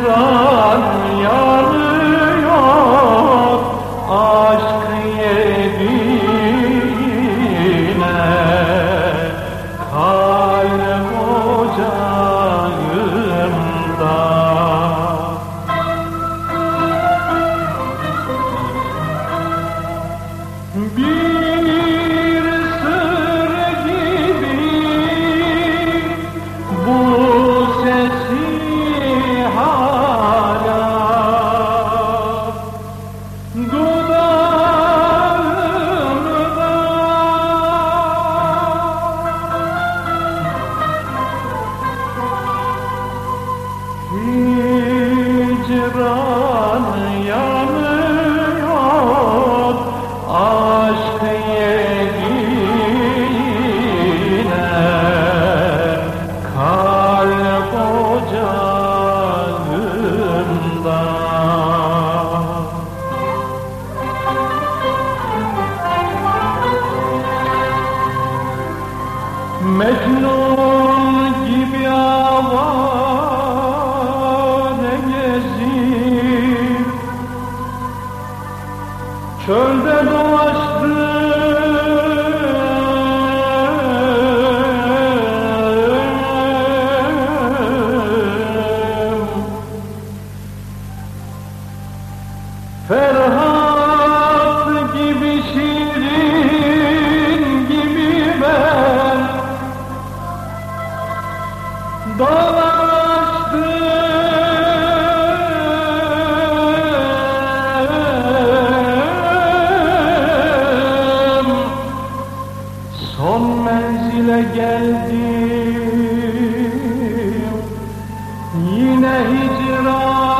Hüsran yanı Mecnun gibi gezip Çölde Ferhat gibi şirin gibi ben. Dolaştım. Son menzile geldim. Yine hicran